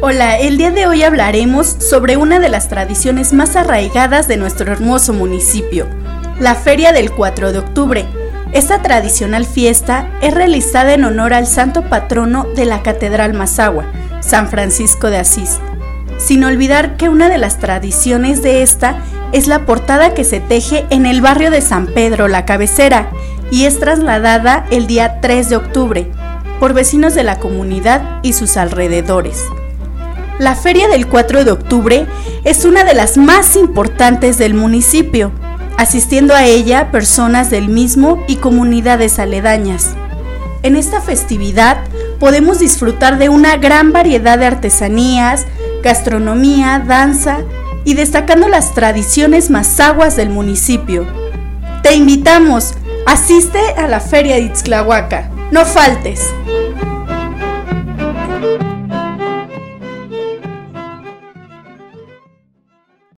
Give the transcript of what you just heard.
Hola, el día de hoy hablaremos sobre una de las tradiciones más arraigadas de nuestro hermoso municipio, la Feria del 4 de Octubre. Esta tradicional fiesta es realizada en honor al santo patrono de la Catedral Mazagua, San Francisco de Asís. Sin olvidar que una de las tradiciones de esta es la portada que se teje en el barrio de San Pedro, la cabecera, y es trasladada el día 3 de octubre por vecinos de la comunidad y sus alrededores. La feria del 4 de octubre es una de las más importantes del municipio, asistiendo a ella personas del mismo y comunidades aledañas. En esta festividad podemos disfrutar de una gran variedad de artesanías, gastronomía, danza y destacando las tradiciones mazaguas del municipio. Te invitamos, asiste a la Feria de Itzclahuaca, no faltes.